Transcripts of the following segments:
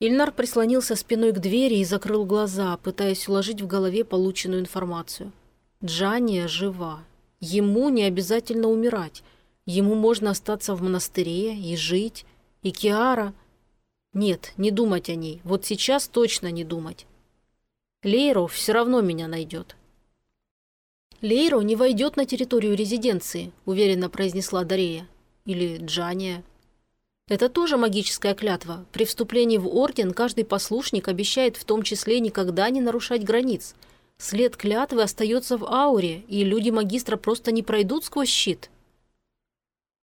Ильнар прислонился спиной к двери и закрыл глаза, пытаясь уложить в голове полученную информацию. Джания жива. Ему не обязательно умирать. Ему можно остаться в монастыре и жить. И Киара... Нет, не думать о ней. Вот сейчас точно не думать. Лейро все равно меня найдет. «Лейро не войдет на территорию резиденции», – уверенно произнесла Дарея. Или Джания. Это тоже магическая клятва. При вступлении в орден каждый послушник обещает в том числе никогда не нарушать границ. След клятвы остается в ауре, и люди магистра просто не пройдут сквозь щит.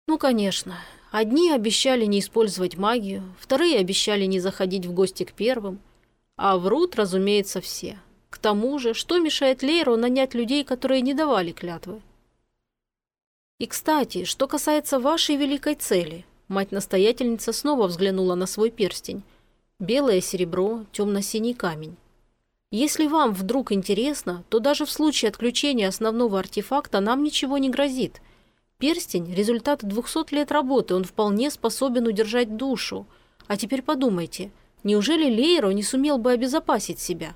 Ну, конечно. Одни обещали не использовать магию, вторые обещали не заходить в гости к первым. А врут, разумеется, все. К тому же, что мешает Лейру нанять людей, которые не давали клятвы? И, кстати, что касается вашей великой цели – Мать-настоятельница снова взглянула на свой перстень. Белое серебро, темно-синий камень. Если вам вдруг интересно, то даже в случае отключения основного артефакта нам ничего не грозит. Перстень – результат 200 лет работы, он вполне способен удержать душу. А теперь подумайте, неужели Лейро не сумел бы обезопасить себя?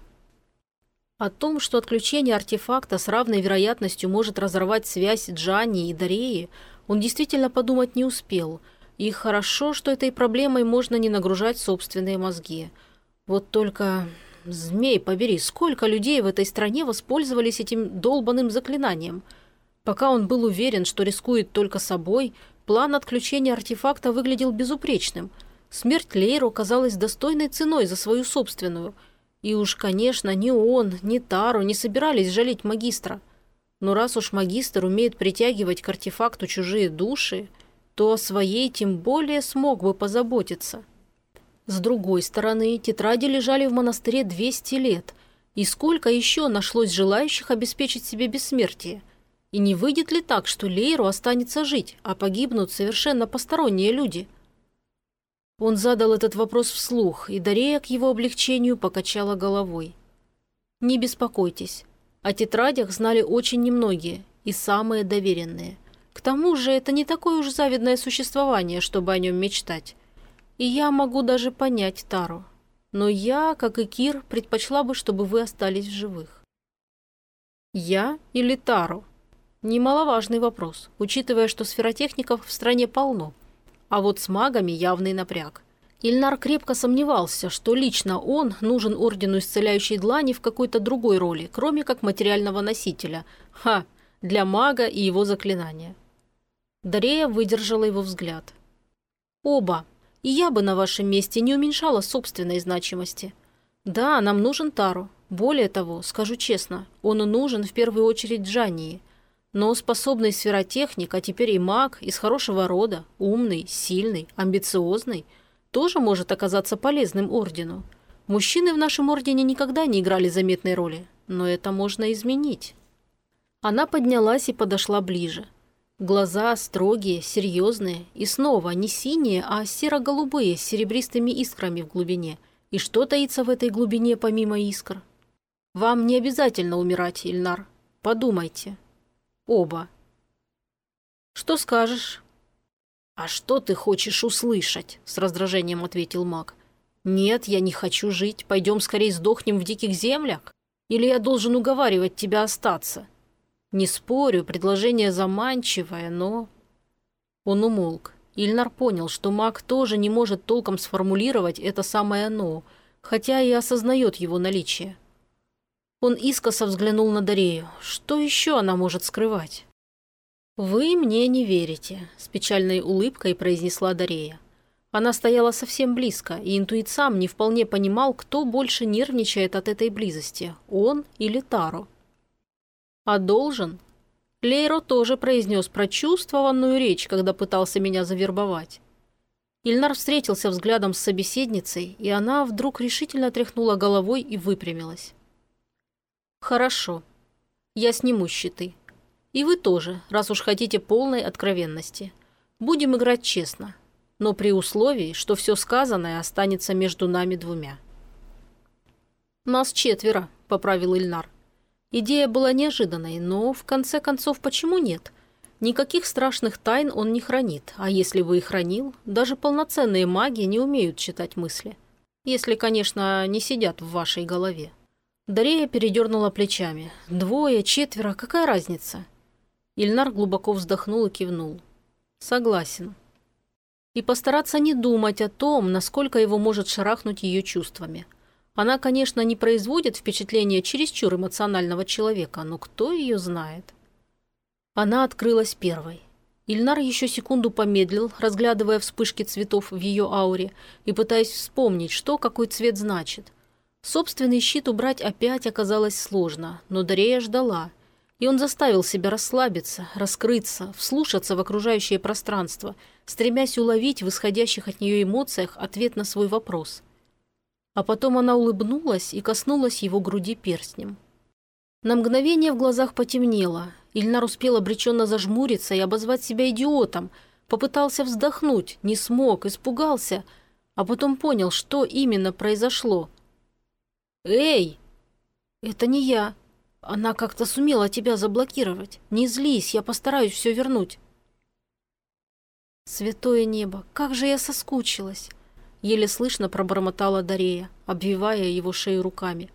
О том, что отключение артефакта с равной вероятностью может разорвать связь Джани и Дареи, он действительно подумать не успел – и хорошо, что этой проблемой можно не нагружать собственные мозги. Вот только, змей побери, сколько людей в этой стране воспользовались этим долбанным заклинанием. Пока он был уверен, что рискует только собой, план отключения артефакта выглядел безупречным. Смерть Лейру казалась достойной ценой за свою собственную. И уж, конечно, ни он, ни Тару не собирались жалеть магистра. Но раз уж магистр умеет притягивать к артефакту чужие души то о своей тем более смог бы позаботиться. С другой стороны, тетради лежали в монастыре 200 лет, и сколько еще нашлось желающих обеспечить себе бессмертие? И не выйдет ли так, что Лейру останется жить, а погибнут совершенно посторонние люди? Он задал этот вопрос вслух, и Дарея к его облегчению покачала головой. «Не беспокойтесь. О тетрадях знали очень немногие, и самые доверенные – к тому же это не такое уж завидное существование, чтобы о нем мечтать. И я могу даже понять Тару. Но я, как и Кир, предпочла бы, чтобы вы остались в живых. Я или Тару? Немаловажный вопрос, учитывая, что сферотехников в стране полно. А вот с магами явный напряг. Ильнар крепко сомневался, что лично он нужен Ордену Исцеляющей Длани в какой-то другой роли, кроме как материального носителя. Ха! Для мага и его заклинания. Дарея выдержала его взгляд. «Оба. И я бы на вашем месте не уменьшала собственной значимости. Да, нам нужен Тару. Более того, скажу честно, он нужен в первую очередь Джании. Но способный сферотехник, а теперь и маг, из хорошего рода, умный, сильный, амбициозный, тоже может оказаться полезным ордену. Мужчины в нашем ордене никогда не играли заметной роли, но это можно изменить». Она поднялась и подошла ближе. Глаза строгие, серьезные, и снова не синие, а серо-голубые с серебристыми искрами в глубине. И что таится в этой глубине помимо искр? Вам не обязательно умирать, Ильнар. Подумайте. Оба. Что скажешь? А что ты хочешь услышать? С раздражением ответил маг. Нет, я не хочу жить. Пойдем скорее сдохнем в диких землях? Или я должен уговаривать тебя остаться? Не спорю, предложение заманчивое, но... Он умолк. Ильнар понял, что маг тоже не может толком сформулировать это самое «но», хотя и осознает его наличие. Он искоса взглянул на Дарею. Что еще она может скрывать? «Вы мне не верите», – с печальной улыбкой произнесла Дарея. Она стояла совсем близко, и интуит сам не вполне понимал, кто больше нервничает от этой близости – он или Таро. А должен? Лейро тоже произнес прочувствованную речь, когда пытался меня завербовать. Ильнар встретился взглядом с собеседницей, и она вдруг решительно тряхнула головой и выпрямилась. «Хорошо. Я сниму щиты. И вы тоже, раз уж хотите полной откровенности. Будем играть честно, но при условии, что все сказанное останется между нами двумя». «Нас четверо», — поправил Ильнар. Идея была неожиданной, но, в конце концов, почему нет? Никаких страшных тайн он не хранит, а если бы и хранил, даже полноценные маги не умеют читать мысли. Если, конечно, не сидят в вашей голове. Дарея передернула плечами. Двое, четверо, какая разница? Ильнар глубоко вздохнул и кивнул. Согласен. И постараться не думать о том, насколько его может шарахнуть ее чувствами. Она, конечно, не производит впечатление чересчур эмоционального человека, но кто ее знает? Она открылась первой. Ильнар еще секунду помедлил, разглядывая вспышки цветов в ее ауре и пытаясь вспомнить, что какой цвет значит. Собственный щит убрать опять оказалось сложно, но Дарея ждала. И он заставил себя расслабиться, раскрыться, вслушаться в окружающее пространство, стремясь уловить в исходящих от нее эмоциях ответ на свой вопрос. А потом она улыбнулась и коснулась его груди перстнем. На мгновение в глазах потемнело, Ильнар успел обреченно зажмуриться и обозвать себя идиотом. Попытался вздохнуть, не смог, испугался, а потом понял, что именно произошло. «Эй!» «Это не я. Она как-то сумела тебя заблокировать. Не злись, я постараюсь все вернуть». «Святое небо, как же я соскучилась!» Еле слышно пробормотала Дарея, обвивая его шею руками.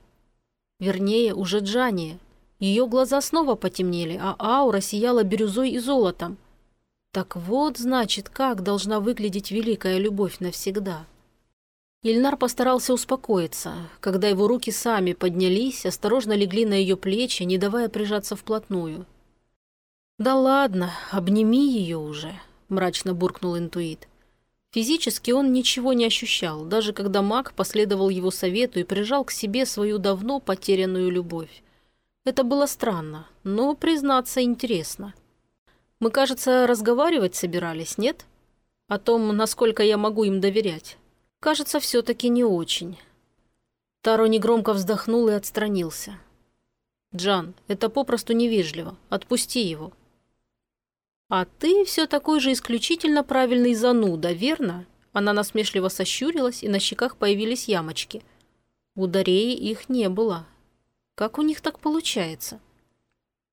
Вернее, уже Джания, ее глаза снова потемнели, а аура сияла бирюзой и золотом. Так вот, значит, как должна выглядеть великая любовь навсегда. Ильнар постарался успокоиться, когда его руки сами поднялись, осторожно легли на ее плечи, не давая прижаться вплотную. «Да ладно, обними ее уже», – мрачно буркнул интуит. Физически он ничего не ощущал, даже когда маг последовал его совету и прижал к себе свою давно потерянную любовь. Это было странно, но, признаться, интересно. Мы, кажется, разговаривать собирались, нет? О том, насколько я могу им доверять. Кажется, все-таки не очень. Таро негромко вздохнул и отстранился. «Джан, это попросту невежливо. Отпусти его». «А ты все такой же исключительно правильный зануда, верно?» Она насмешливо сощурилась, и на щеках появились ямочки. У Дареи их не было, как у них так получается?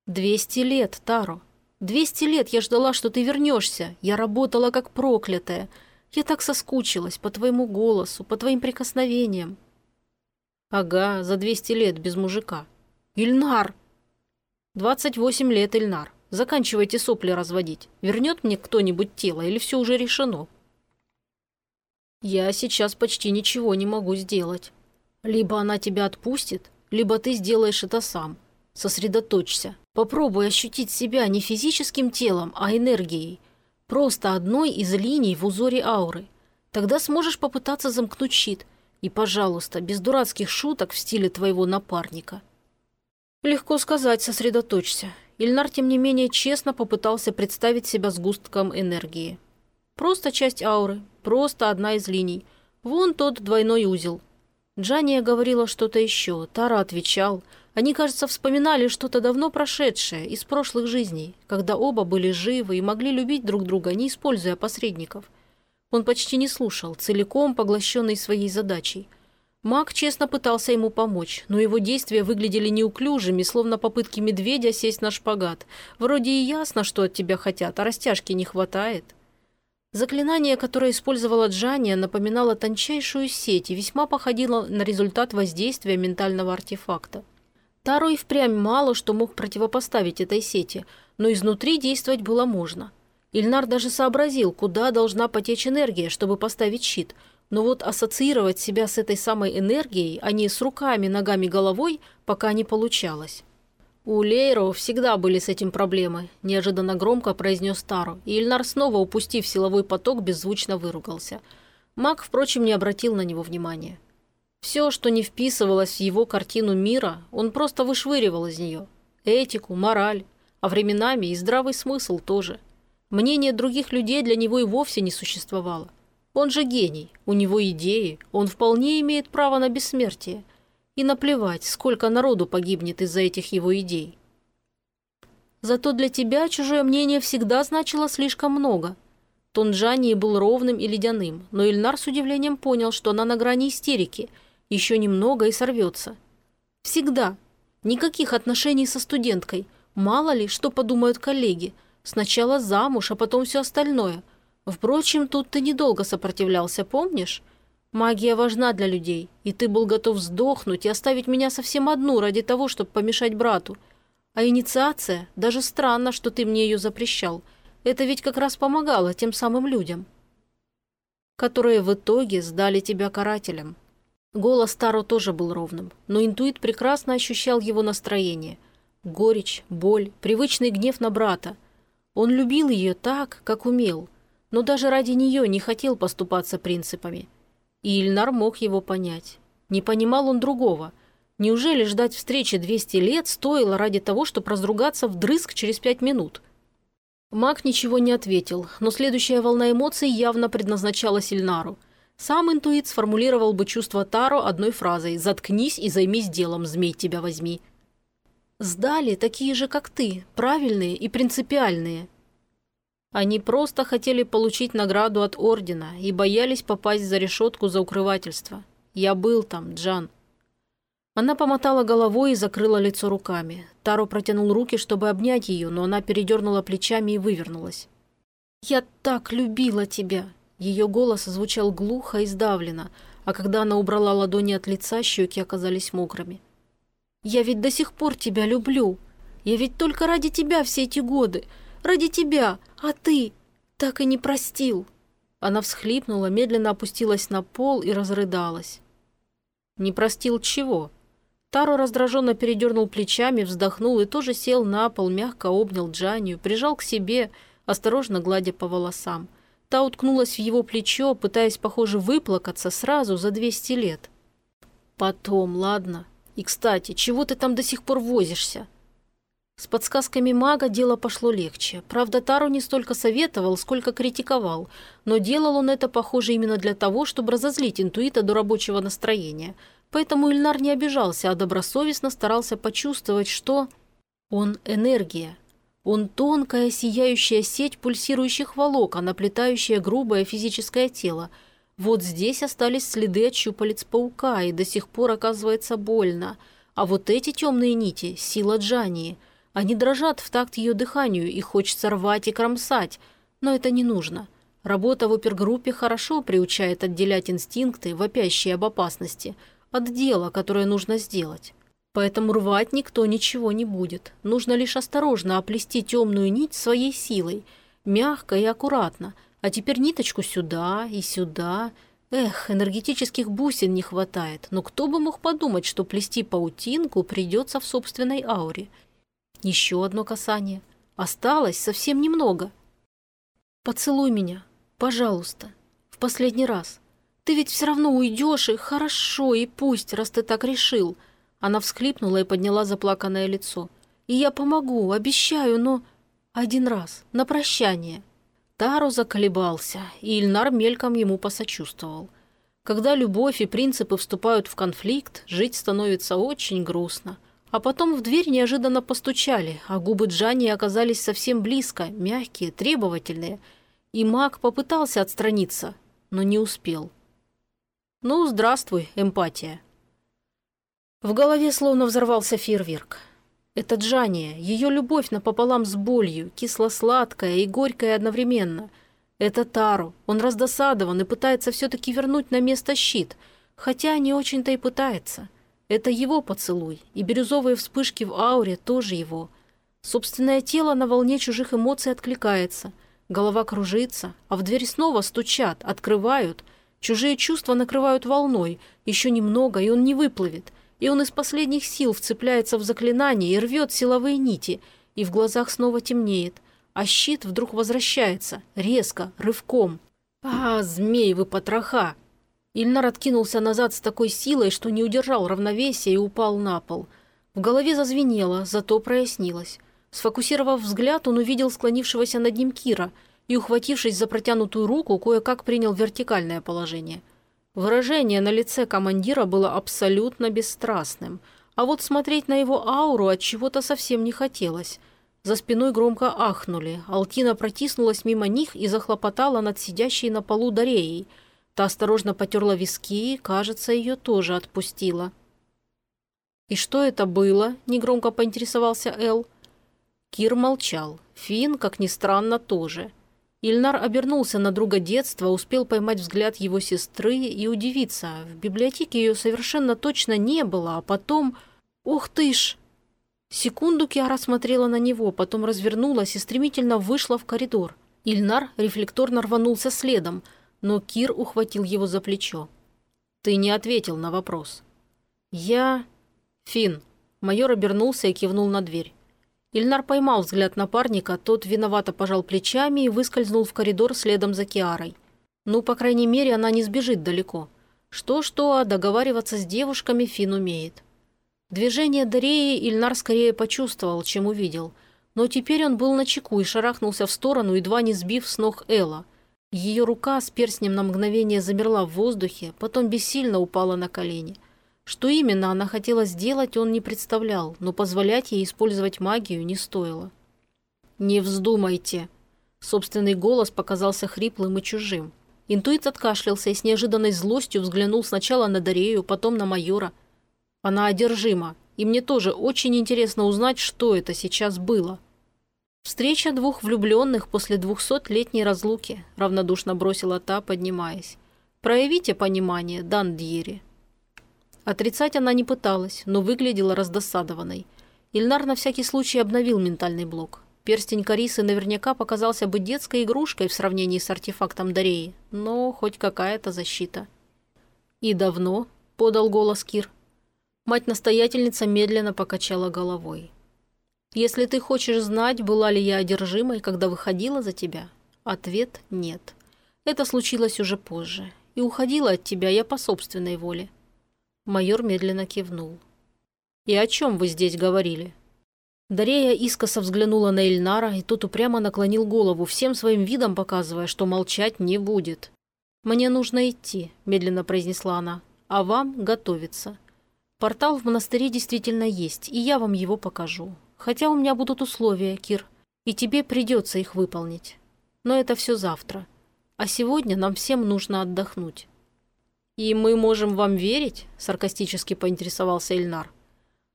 Двести лет, Таро. Двести лет я ждала, что ты вернешься. Я работала как проклятая. Я так соскучилась по твоему голосу, по твоим прикосновениям. Ага, за двести лет без мужика. Ильнар! Двадцать восемь лет, Ильнар. Заканчивайте сопли разводить. Вернет мне кто-нибудь тело или все уже решено? Я сейчас почти ничего не могу сделать. Либо она тебя отпустит, либо ты сделаешь это сам. Сосредоточься. Попробуй ощутить себя не физическим телом, а энергией. Просто одной из линий в узоре ауры. Тогда сможешь попытаться замкнуть щит. И, пожалуйста, без дурацких шуток в стиле твоего напарника. Легко сказать «сосредоточься». Ильнар, тем не менее, честно попытался представить себя сгустком энергии. Просто часть ауры, просто одна из линий. Вон тот двойной узел – Джания говорила что-то еще, Тара отвечал. Они, кажется, вспоминали что-то давно прошедшее, из прошлых жизней, когда оба были живы и могли любить друг друга, не используя посредников. Он почти не слушал, целиком поглощенный своей задачей. Маг честно пытался ему помочь, но его действия выглядели неуклюжими, словно попытки медведя сесть на шпагат. Вроде и ясно, что от тебя хотят, а растяжки не хватает. Заклинание, которое использовала Джания, напоминало тончайшую сеть и весьма походило на результат воздействия ментального артефакта. Таро и впрямь мало что мог противопоставить этой сети, но изнутри действовать было можно. Ильнар даже сообразил, куда должна потечь энергия, чтобы поставить щит, но вот ассоциировать себя с этой самой энергией, а не с руками, ногами, головой, пока не получалось. «У Лейро всегда были с этим проблемы», – неожиданно громко произнес Таро, и Ильнар снова, упустив силовой поток, беззвучно выругался. Маг, впрочем, не обратил на него внимания. Все, что не вписывалось в его картину мира, он просто вышвыривал из нее. Этику, мораль, а временами и здравый смысл тоже. Мнение других людей для него и вовсе не существовало. Он же гений, у него идеи, он вполне имеет право на бессмертие – и наплевать, сколько народу погибнет из-за этих его идей. Зато для тебя чужое мнение всегда значило слишком много. Тон Джании был ровным и ледяным, но Ильнар с удивлением понял, что она на грани истерики. Еще немного и сорвется. Всегда. Никаких отношений со студенткой. Мало ли, что подумают коллеги. Сначала замуж, а потом все остальное. Впрочем, тут ты недолго сопротивлялся, помнишь? Магия важна для людей, и ты был готов сдохнуть и оставить меня совсем одну ради того, чтобы помешать брату. А инициация, даже странно, что ты мне ее запрещал. Это ведь как раз помогало тем самым людям, которые в итоге сдали тебя карателям. Голос Таро тоже был ровным, но интуит прекрасно ощущал его настроение. Горечь, боль, привычный гнев на брата. Он любил ее так, как умел, но даже ради нее не хотел поступаться принципами. И Ильнар мог его понять. Не понимал он другого. Неужели ждать встречи 200 лет стоило ради того, чтобы разругаться вдрызг через пять минут? Маг ничего не ответил, но следующая волна эмоций явно предназначалась Ильнару. Сам интуит сформулировал бы чувство Таро одной фразой «Заткнись и займись делом, змей тебя возьми». «Сдали такие же, как ты, правильные и принципиальные», они просто хотели получить награду от Ордена и боялись попасть за решетку за укрывательство. Я был там, Джан. Она помотала головой и закрыла лицо руками. Таро протянул руки, чтобы обнять ее, но она передернула плечами и вывернулась. «Я так любила тебя!» Ее голос звучал глухо и сдавленно, а когда она убрала ладони от лица, щеки оказались мокрыми. «Я ведь до сих пор тебя люблю! Я ведь только ради тебя все эти годы! Ради тебя! А ты так и не простил!» Она всхлипнула, медленно опустилась на пол и разрыдалась. «Не простил чего?» Таро раздраженно передернул плечами, вздохнул и тоже сел на пол, мягко обнял Джанию, прижал к себе, осторожно гладя по волосам. Та уткнулась в его плечо, пытаясь, похоже, выплакаться сразу за 200 лет. «Потом, ладно. И, кстати, чего ты там до сих пор возишься?» С подсказками мага дело пошло легче. Правда, Тару не столько советовал, сколько критиковал, но делал он это, похоже, именно для того, чтобы разозлить интуита до рабочего настроения. Поэтому Ильнар не обижался, а добросовестно старался почувствовать, что он энергия. Он тонкая, сияющая сеть пульсирующих волокон, оплетающая грубое физическое тело. Вот здесь остались следы от щупалец паука, и до сих пор оказывается больно. А вот эти темные нити – сила Джании – они дрожат в такт ее дыханию, и хочется рвать и кромсать, но это не нужно. Работа в опергруппе хорошо приучает отделять инстинкты, вопящие об опасности, от дела, которое нужно сделать. Поэтому рвать никто ничего не будет. Нужно лишь осторожно оплести темную нить своей силой, мягко и аккуратно. А теперь ниточку сюда и сюда. Эх, энергетических бусин не хватает, но кто бы мог подумать, что плести паутинку придется в собственной ауре – еще одно касание. Осталось совсем немного. «Поцелуй меня, пожалуйста, в последний раз. Ты ведь все равно уйдешь, и хорошо, и пусть, раз ты так решил». Она всхлипнула и подняла заплаканное лицо. «И я помогу, обещаю, но один раз, на прощание». Таро заколебался, и Ильнар мельком ему посочувствовал. Когда любовь и принципы вступают в конфликт, жить становится очень грустно – а потом в дверь неожиданно постучали, а губы Джани оказались совсем близко, мягкие, требовательные. И маг попытался отстраниться, но не успел. «Ну, здравствуй, эмпатия». В голове словно взорвался фейерверк. Это Джания, ее любовь напополам с болью, кисло-сладкая и горькая одновременно. Это Тару, он раздосадован и пытается все-таки вернуть на место щит, хотя не очень-то и пытается. Это его поцелуй, и бирюзовые вспышки в ауре тоже его. Собственное тело на волне чужих эмоций откликается. Голова кружится, а в дверь снова стучат, открывают. Чужие чувства накрывают волной. Еще немного, и он не выплывет. И он из последних сил вцепляется в заклинание и рвет силовые нити. И в глазах снова темнеет. А щит вдруг возвращается, резко, рывком. «А, змей вы потроха!» Ильнар откинулся назад с такой силой, что не удержал равновесия и упал на пол. В голове зазвенело, зато прояснилось. Сфокусировав взгляд, он увидел склонившегося над ним Кира и, ухватившись за протянутую руку, кое-как принял вертикальное положение. Выражение на лице командира было абсолютно бесстрастным, а вот смотреть на его ауру от чего-то совсем не хотелось. За спиной громко ахнули. Алтина протиснулась мимо них и захлопотала над сидящей на полу Дареей – Та осторожно потерла виски и, кажется, ее тоже отпустила. «И что это было?» – негромко поинтересовался Эл. Кир молчал. Фин, как ни странно, тоже. Ильнар обернулся на друга детства, успел поймать взгляд его сестры и удивиться. В библиотеке ее совершенно точно не было, а потом... Ух ты ж! Секунду Киара смотрела на него, потом развернулась и стремительно вышла в коридор. Ильнар рефлекторно рванулся следом, но Кир ухватил его за плечо. «Ты не ответил на вопрос». «Я...» «Фин». Майор обернулся и кивнул на дверь. Ильнар поймал взгляд напарника, тот виновато пожал плечами и выскользнул в коридор следом за Киарой. Ну, по крайней мере, она не сбежит далеко. Что-что, а договариваться с девушками Фин умеет. Движение Дареи Ильнар скорее почувствовал, чем увидел. Но теперь он был на чеку и шарахнулся в сторону, едва не сбив с ног Элла. Ее рука с перстнем на мгновение замерла в воздухе, потом бессильно упала на колени. Что именно она хотела сделать, он не представлял, но позволять ей использовать магию не стоило. «Не вздумайте!» Собственный голос показался хриплым и чужим. Интуит откашлялся и с неожиданной злостью взглянул сначала на Дарею, потом на майора. Она одержима, и мне тоже очень интересно узнать, что это сейчас было. Встреча двух влюбленных после двухсотлетней разлуки, равнодушно бросила та, поднимаясь. Проявите понимание, Дан Дьери. Отрицать она не пыталась, но выглядела раздосадованной. Ильнар на всякий случай обновил ментальный блок. Перстень Карисы наверняка показался бы детской игрушкой в сравнении с артефактом Дареи, но хоть какая-то защита. «И давно?» – подал голос Кир. Мать-настоятельница медленно покачала головой. «Если ты хочешь знать, была ли я одержимой, когда выходила за тебя?» Ответ – нет. Это случилось уже позже. И уходила от тебя я по собственной воле. Майор медленно кивнул. «И о чем вы здесь говорили?» Дарея искоса взглянула на Эльнара, и тот упрямо наклонил голову, всем своим видом показывая, что молчать не будет. «Мне нужно идти», – медленно произнесла она, – «а вам готовиться. Портал в монастыре действительно есть, и я вам его покажу. Хотя у меня будут условия, Кир, и тебе придется их выполнить. Но это все завтра. А сегодня нам всем нужно отдохнуть». «И мы можем вам верить?» – саркастически поинтересовался Эльнар.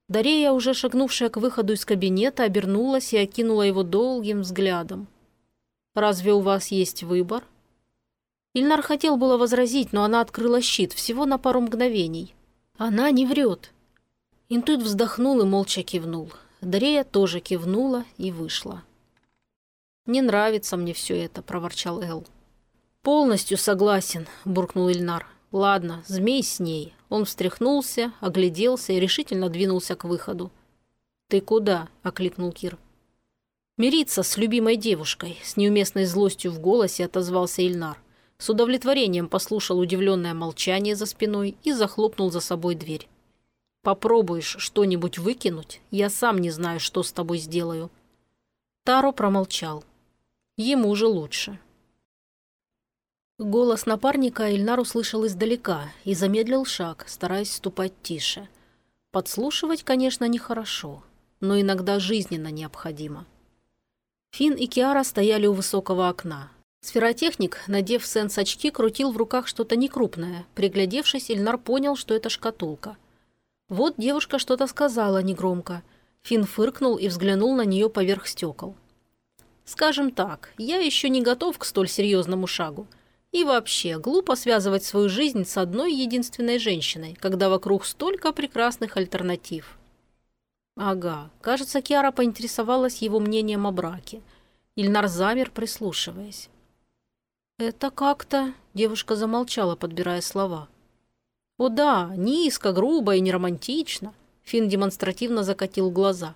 Дарея, уже шагнувшая к выходу из кабинета, обернулась и окинула его долгим взглядом. «Разве у вас есть выбор?» Ильнар хотел было возразить, но она открыла щит всего на пару мгновений. Она не врет. Интуит вздохнул и молча кивнул. Дарея тоже кивнула и вышла. «Не нравится мне все это», – проворчал Эл. «Полностью согласен», – буркнул Ильнар. «Ладно, змей с ней». Он встряхнулся, огляделся и решительно двинулся к выходу. «Ты куда?» – окликнул Кир. «Мириться с любимой девушкой», – с неуместной злостью в голосе отозвался Ильнар. С удовлетворением послушал удивленное молчание за спиной и захлопнул за собой дверь. «Попробуешь что-нибудь выкинуть, я сам не знаю, что с тобой сделаю». Таро промолчал. Ему же лучше. Голос напарника Эльнар услышал издалека и замедлил шаг, стараясь ступать тише. Подслушивать, конечно, нехорошо, но иногда жизненно необходимо. Фин и Киара стояли у высокого окна, Сферотехник, надев сенс-очки, крутил в руках что-то некрупное. Приглядевшись, Ильнар понял, что это шкатулка. Вот девушка что-то сказала негромко. Фин фыркнул и взглянул на нее поверх стекол. «Скажем так, я еще не готов к столь серьезному шагу. И вообще, глупо связывать свою жизнь с одной единственной женщиной, когда вокруг столько прекрасных альтернатив». Ага, кажется, Киара поинтересовалась его мнением о браке. Ильнар замер, прислушиваясь. «Это как-то...» – девушка замолчала, подбирая слова. «О да, низко, грубо и неромантично», – Финн демонстративно закатил глаза.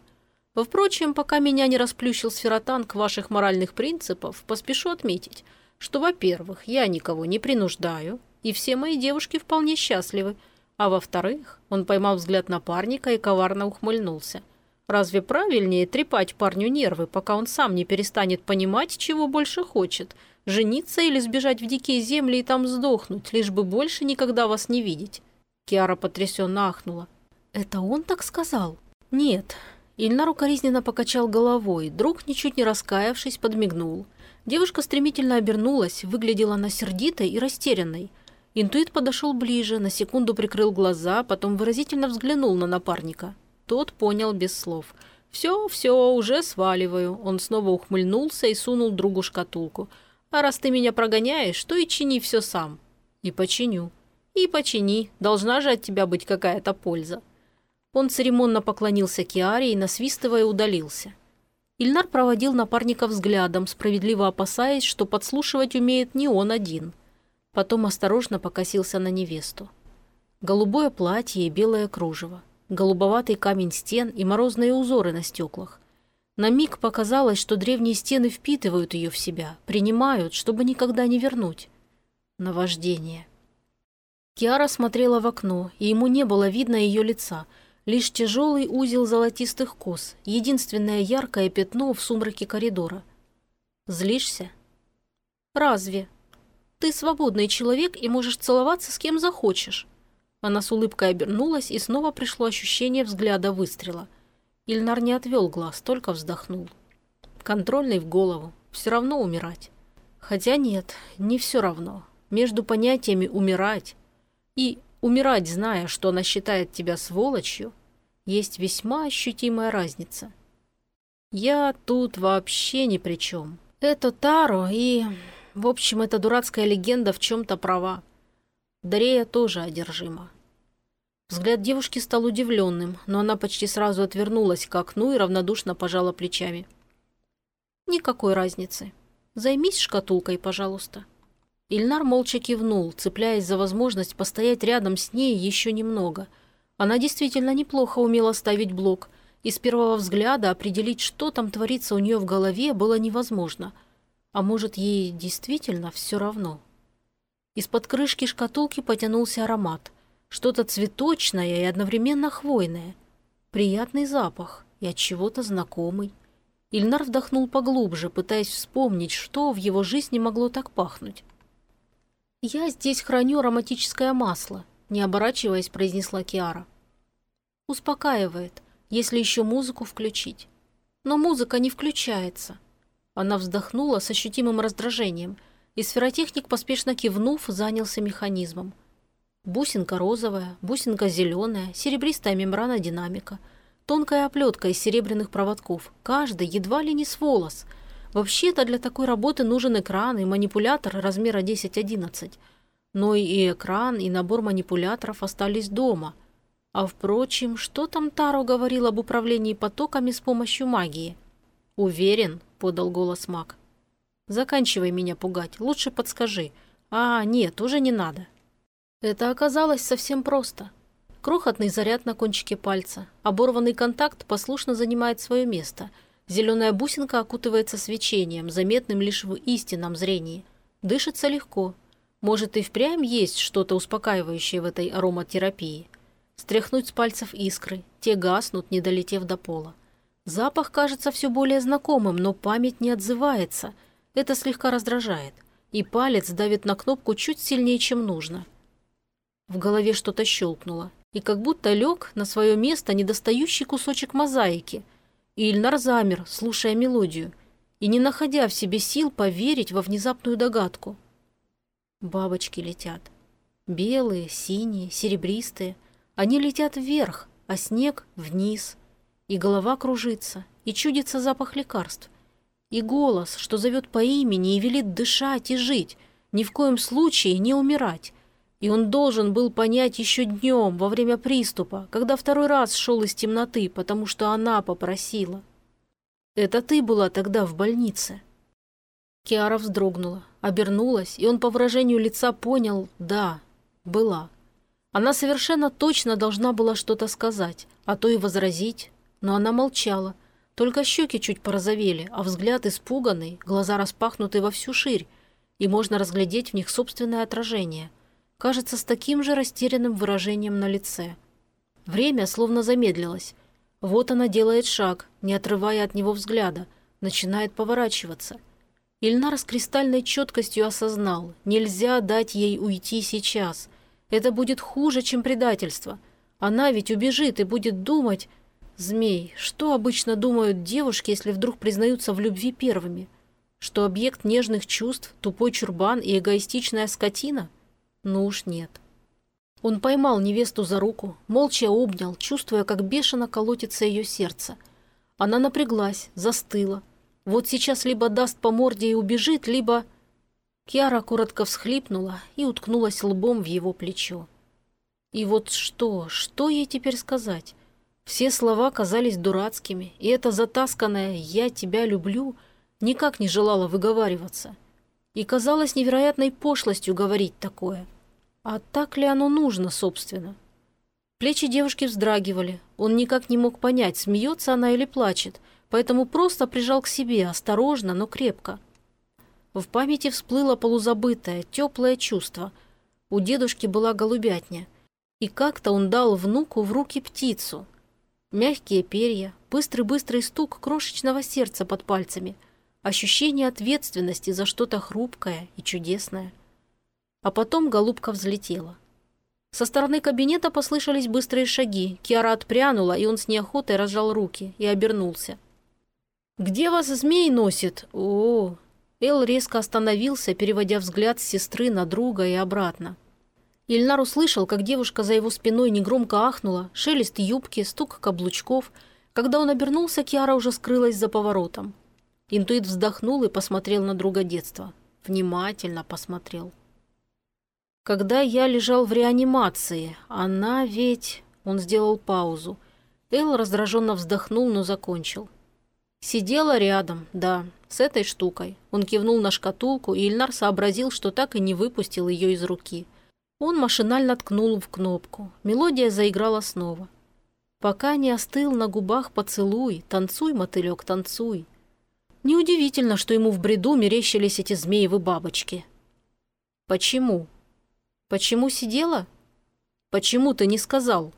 «Впрочем, пока меня не расплющил сферотанк ваших моральных принципов, поспешу отметить, что, во-первых, я никого не принуждаю, и все мои девушки вполне счастливы, а во-вторых, он поймал взгляд напарника и коварно ухмыльнулся. Разве правильнее трепать парню нервы, пока он сам не перестанет понимать, чего больше хочет – Жениться или сбежать в дикие земли и там сдохнуть, лишь бы больше никогда вас не видеть?» Киара потрясенно ахнула. «Это он так сказал?» «Нет». Ильнар укоризненно покачал головой. Друг, ничуть не раскаявшись, подмигнул. Девушка стремительно обернулась, выглядела она сердитой и растерянной. Интуит подошел ближе, на секунду прикрыл глаза, потом выразительно взглянул на напарника. Тот понял без слов. «Все, все, уже сваливаю». Он снова ухмыльнулся и сунул другу шкатулку – А раз ты меня прогоняешь, то и чини все сам. И починю. И почини, должна же от тебя быть какая-то польза. Он церемонно поклонился Киаре и, насвистывая, удалился. Ильнар проводил напарника взглядом, справедливо опасаясь, что подслушивать умеет не он один. Потом осторожно покосился на невесту. Голубое платье и белое кружево, голубоватый камень стен и морозные узоры на стеклах. На миг показалось, что древние стены впитывают ее в себя, принимают, чтобы никогда не вернуть. Наваждение. Киара смотрела в окно, и ему не было видно ее лица, лишь тяжелый узел золотистых кос, единственное яркое пятно в сумраке коридора. «Злишься?» «Разве? Ты свободный человек и можешь целоваться с кем захочешь. Она с улыбкой обернулась, и снова пришло ощущение взгляда выстрела. Ильнар не отвел глаз, только вздохнул. Контрольный в голову. Все равно умирать. Хотя нет, не все равно. Между понятиями «умирать» и «умирать, зная, что она считает тебя сволочью» есть весьма ощутимая разница. Я тут вообще ни при чем. Это Таро и... В общем, эта дурацкая легенда в чем-то права. Дарея тоже одержима. Взгляд девушки стал удивленным, но она почти сразу отвернулась к окну и равнодушно пожала плечами. «Никакой разницы. Займись шкатулкой, пожалуйста». Ильнар молча кивнул, цепляясь за возможность постоять рядом с ней еще немного. Она действительно неплохо умела ставить блок, и с первого взгляда определить, что там творится у нее в голове, было невозможно. А может, ей действительно все равно?» Из-под крышки шкатулки потянулся аромат. Что-то цветочное и одновременно хвойное. Приятный запах и от чего-то знакомый. Ильнар вдохнул поглубже, пытаясь вспомнить, что в его жизни могло так пахнуть. «Я здесь храню ароматическое масло», – не оборачиваясь, произнесла Киара. «Успокаивает, если еще музыку включить. Но музыка не включается». Она вздохнула с ощутимым раздражением – и сферотехник, поспешно кивнув, занялся механизмом. Бусинка розовая, бусинка зеленая, серебристая мембрана динамика, тонкая оплетка из серебряных проводков, каждый едва ли не с волос. Вообще-то для такой работы нужен экран и манипулятор размера 10-11. Но и экран, и набор манипуляторов остались дома. А впрочем, что там Таро говорил об управлении потоками с помощью магии? «Уверен», — подал голос маг. Заканчивай меня пугать, лучше подскажи. А, нет, уже не надо. Это оказалось совсем просто. Крохотный заряд на кончике пальца. Оборванный контакт послушно занимает свое место. Зеленая бусинка окутывается свечением, заметным лишь в истинном зрении. Дышится легко. Может, и впрямь есть что-то успокаивающее в этой ароматерапии. Стряхнуть с пальцев искры. Те гаснут, не долетев до пола. Запах кажется все более знакомым, но память не отзывается – это слегка раздражает, и палец давит на кнопку чуть сильнее, чем нужно. В голове что-то щелкнуло, и как будто лег на свое место недостающий кусочек мозаики. Ильнар замер, слушая мелодию, и не находя в себе сил поверить во внезапную догадку. Бабочки летят. Белые, синие, серебристые. Они летят вверх, а снег — вниз. И голова кружится, и чудится запах лекарств — и голос, что зовет по имени и велит дышать и жить, ни в коем случае не умирать. И он должен был понять еще днем, во время приступа, когда второй раз шел из темноты, потому что она попросила. «Это ты была тогда в больнице?» Киара вздрогнула, обернулась, и он по выражению лица понял «да, была». Она совершенно точно должна была что-то сказать, а то и возразить, но она молчала, только щеки чуть порозовели, а взгляд испуганный, глаза распахнуты во всю ширь, и можно разглядеть в них собственное отражение. Кажется, с таким же растерянным выражением на лице. Время словно замедлилось. Вот она делает шаг, не отрывая от него взгляда, начинает поворачиваться. Ильнар с кристальной четкостью осознал, нельзя дать ей уйти сейчас. Это будет хуже, чем предательство. Она ведь убежит и будет думать, Змей, что обычно думают девушки, если вдруг признаются в любви первыми? Что объект нежных чувств – тупой чурбан и эгоистичная скотина? Ну уж нет. Он поймал невесту за руку, молча обнял, чувствуя, как бешено колотится ее сердце. Она напряглась, застыла. Вот сейчас либо даст по морде и убежит, либо... Киара коротко всхлипнула и уткнулась лбом в его плечо. И вот что, что ей теперь сказать? Все слова казались дурацкими, и это затасканное «я тебя люблю» никак не желала выговариваться. И казалось невероятной пошлостью говорить такое. А так ли оно нужно, собственно? Плечи девушки вздрагивали. Он никак не мог понять, смеется она или плачет, поэтому просто прижал к себе, осторожно, но крепко. В памяти всплыло полузабытое, теплое чувство. У дедушки была голубятня. И как-то он дал внуку в руки птицу. Мягкие перья, быстрый-быстрый стук крошечного сердца под пальцами, ощущение ответственности за что-то хрупкое и чудесное. А потом голубка взлетела. Со стороны кабинета послышались быстрые шаги. Киара отпрянула, и он с неохотой разжал руки и обернулся. «Где вас змей носит? О, Эл резко остановился, переводя взгляд с сестры на друга и обратно. Ильнар услышал, как девушка за его спиной негромко ахнула, шелест юбки, стук каблучков. Когда он обернулся, Киара уже скрылась за поворотом. Интуит вздохнул и посмотрел на друга детства. Внимательно посмотрел. Когда я лежал в реанимации, она ведь... Он сделал паузу. Эл раздраженно вздохнул, но закончил. Сидела рядом, да, с этой штукой. Он кивнул на шкатулку, и Ильнар сообразил, что так и не выпустил ее из руки. Он машинально ткнул в кнопку. Мелодия заиграла снова. Пока не остыл на губах поцелуй, танцуй, мотылек, танцуй. Неудивительно, что ему в бреду мерещились эти змеевы бабочки. Почему? Почему сидела? Почему ты не сказал?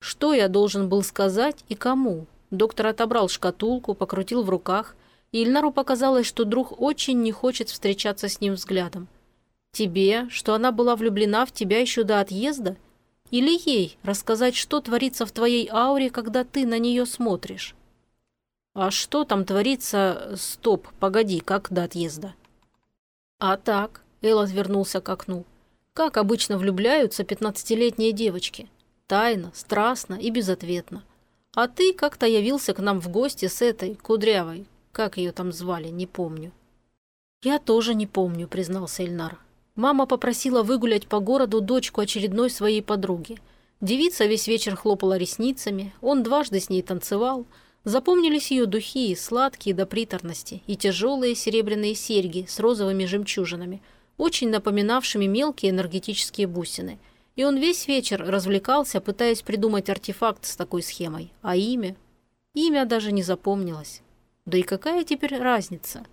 Что я должен был сказать и кому? Доктор отобрал шкатулку, покрутил в руках, и Ильнару показалось, что друг очень не хочет встречаться с ним взглядом. Тебе, что она была влюблена в тебя еще до отъезда? Или ей рассказать, что творится в твоей ауре, когда ты на нее смотришь? А что там творится... Стоп, погоди, как до отъезда? А так, Эл отвернулся к окну. Как обычно влюбляются пятнадцатилетние девочки. Тайно, страстно и безответно. А ты как-то явился к нам в гости с этой, кудрявой. Как ее там звали, не помню. Я тоже не помню, признался Эльнар. Мама попросила выгулять по городу дочку очередной своей подруги. Девица весь вечер хлопала ресницами, он дважды с ней танцевал. Запомнились ее духи, сладкие до приторности, и тяжелые серебряные серьги с розовыми жемчужинами – очень напоминавшими мелкие энергетические бусины. И он весь вечер развлекался, пытаясь придумать артефакт с такой схемой. А имя? Имя даже не запомнилось. Да и какая теперь разница?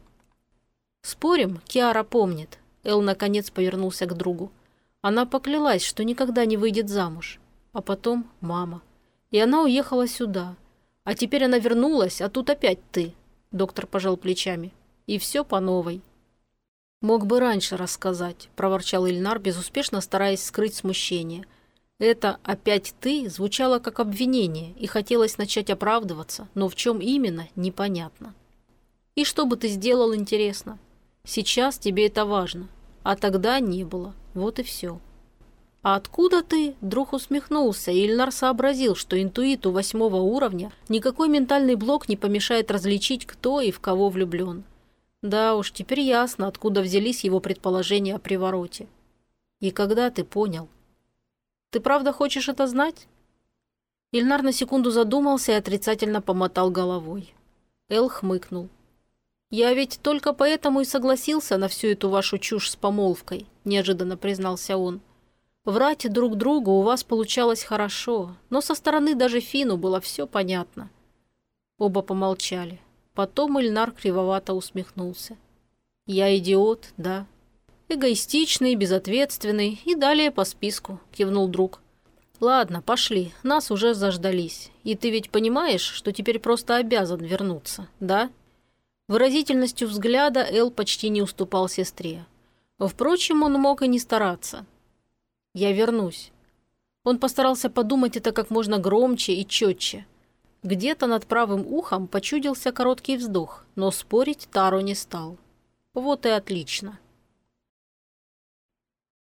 Спорим, Киара помнит. Эл наконец повернулся к другу. Она поклялась, что никогда не выйдет замуж. А потом мама. И она уехала сюда. А теперь она вернулась, а тут опять ты. Доктор пожал плечами. И все по новой. «Мог бы раньше рассказать», – проворчал Ильнар, безуспешно стараясь скрыть смущение. Это «опять ты» звучало как обвинение, и хотелось начать оправдываться, но в чем именно – непонятно. «И что бы ты сделал, интересно? Сейчас тебе это важно, а тогда не было, вот и все». «А откуда ты?» – друг усмехнулся, и Ильнар сообразил, что интуиту восьмого уровня никакой ментальный блок не помешает различить, кто и в кого влюблен. Да уж, теперь ясно, откуда взялись его предположения о привороте. И когда ты понял? Ты правда хочешь это знать? Ильнар на секунду задумался и отрицательно помотал головой. Эл хмыкнул. «Я ведь только поэтому и согласился на всю эту вашу чушь с помолвкой», – неожиданно признался он. «Врать друг другу у вас получалось хорошо, но со стороны даже Фину было все понятно». Оба помолчали. Потом Ильнар кривовато усмехнулся. «Я идиот, да. Эгоистичный, безответственный и далее по списку», – кивнул друг. «Ладно, пошли, нас уже заждались. И ты ведь понимаешь, что теперь просто обязан вернуться, да?» Выразительностью взгляда Эл почти не уступал сестре. Впрочем, он мог и не стараться. «Я вернусь». Он постарался подумать это как можно громче и четче, где-то над правым ухом почудился короткий вздох, но спорить Таро не стал. Вот и отлично.